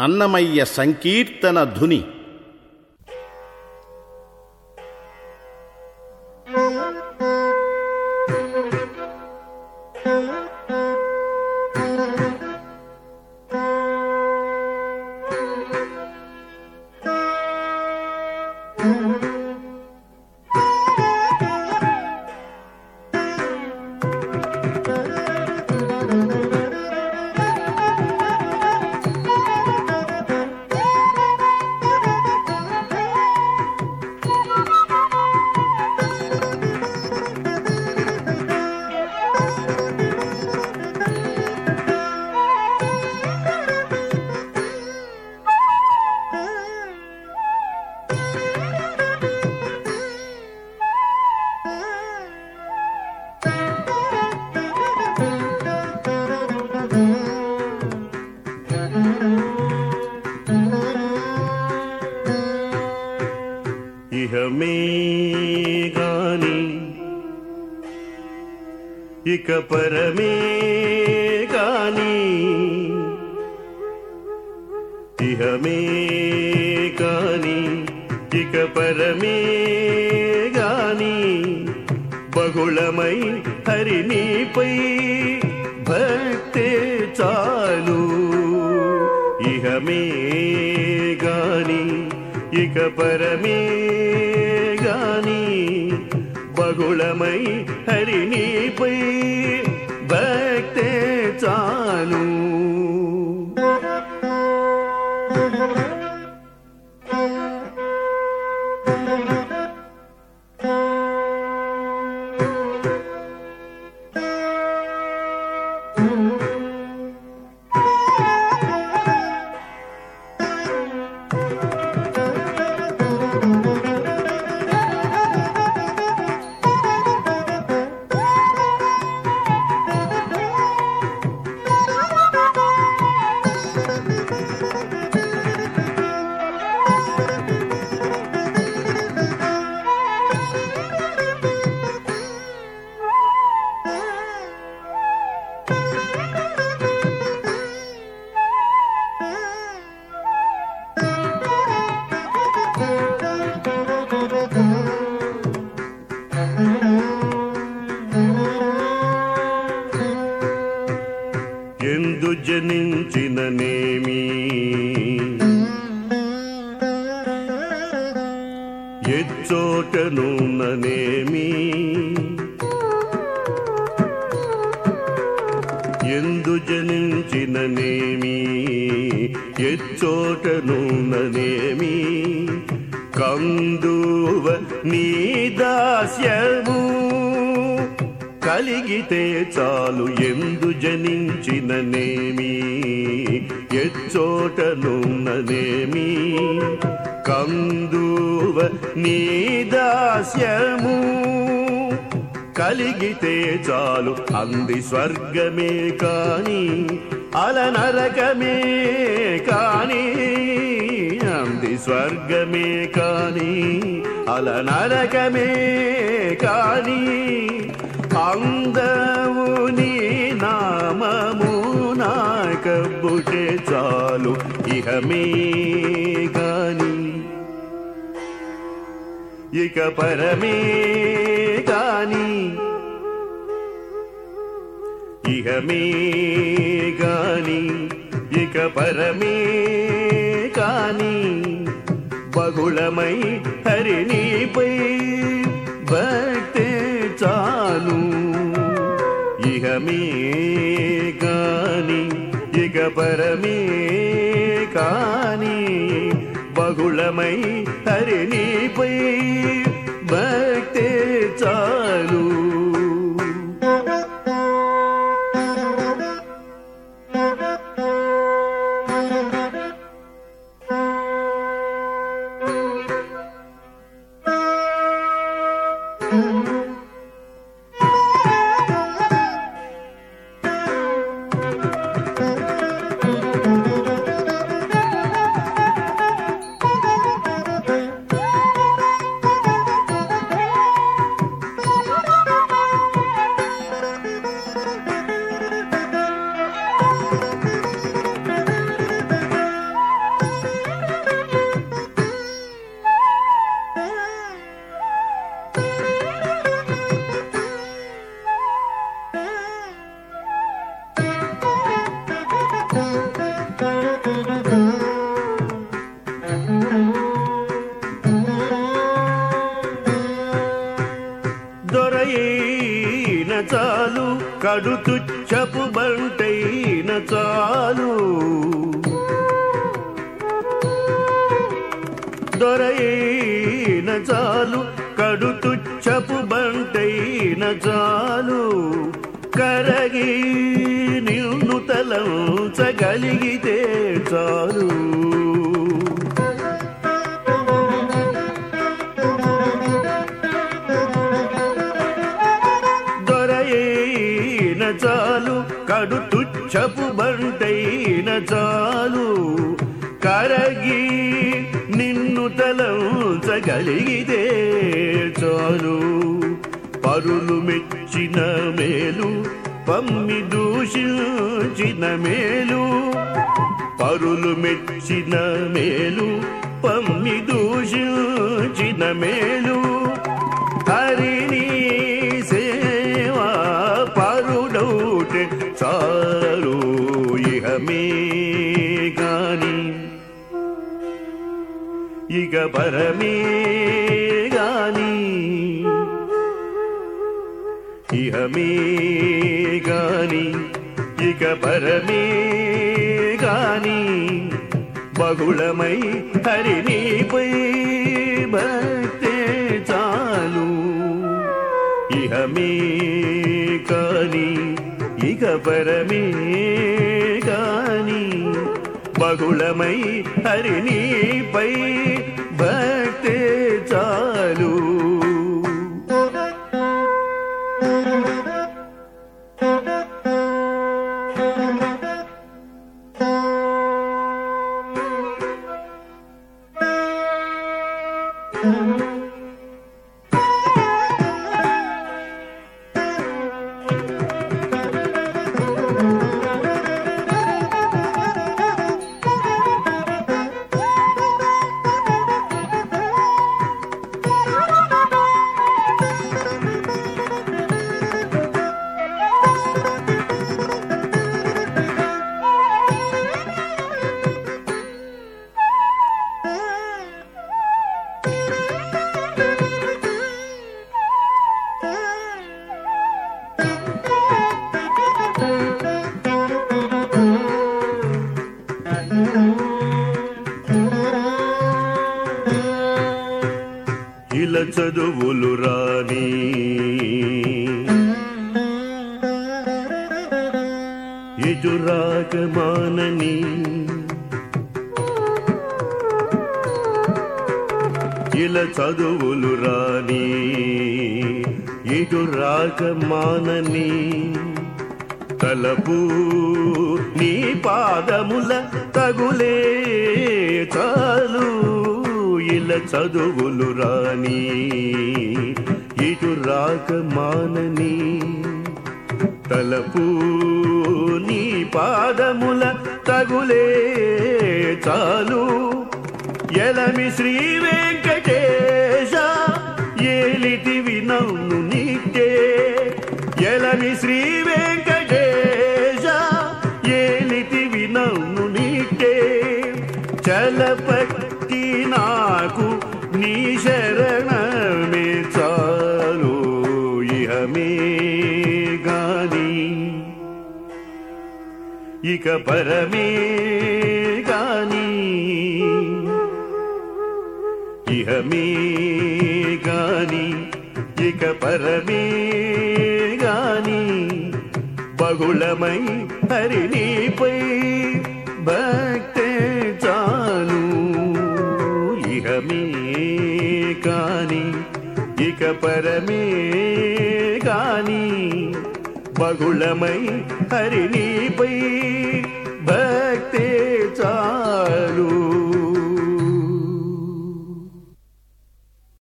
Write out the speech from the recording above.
అన్నమయ్య సంకీర్తన ధుని ఇహమే ఇక పరమే గాని ఇహమే కాని ఇక పరమే గాని బహుళమై హరిణీపై భక్తే చాలు ఇహమే గాని ఇక పరమే గాని బహుళమై హరిణిపై భక్తే చాలు. ఎందు ఎచ్చోటనున్ననేమి ఎందు జనించిననేమి? ఎచ్చోటనున్ననేమి కందువ నీ దాస్యము కలిగితే చాలు ఎందు జనించిన నేమి ఎచ్చోటనున్ననేమి? కందువ నీ దాస్యము కలిగితే చాలు అంది స్వర్గమే కాని అలనరకమే కాని అంది స్వర్గమే కాని అలనరకమే కానీ. నామము నాకబుటే చాలు. ఇహమే గాని. ఇక పరమే కాని ఇహమే గాని. ఇక పరమే కాని బహుళమై హరిణీపై భక్తే చాలు. ఇహమే కాని ఇక పరమే కాని బహుళమై హరిణిపై భక్తే చాలు. Thank దొరైన చాలు కడుతుచ్చపు బంటైన చాలు. కరగి నిన్ను తలంచగలిగితే చాలు. దొరయైన చాలు కడు తుచ్చపు బంటైన చాలు. నిన్ను తలంచగలిగితే చాలు. పరులు మెచ్చిన మేలు పమ్మి దూషించిన మేలు. పరులు మెచ్చిన మేలు పమ్మి దూషించిన మేలు. హరిణి సేవా పరుడౌట చాలు ఇహమే పరమే గాని. ఇహమే గాని ఇక పరమే గాని. బహుళమై హరినిపై భక్తే చాలు. ఇహమే కాని ఇక పరమే కాని బహుళమై హరినిపై భక్తే చదువులు రాని. ఇటు మానని. ఇలా చదువులు రాని. ఇటు మానని. తలపు నీ పాదముల తగులే చాలు. పిల్ల చదువులు రాని ఇటు రాక మానని తలపు నీ పాదముల తగులే చాలు. ఎలమి శ్రీ వెంకటేశ ఏలిటివి నన్ను నీకే. ఎలమి శ్రీ వెంకటేశ ఇక పరమే గాని. ఇహమే గాని ఇక పరమే గాని. బహుళమై హరిణీపై భక్తే చాలు. ఇహమే కాని ఇక పరమే కాని బహుళమై హరిణిపై భక్తే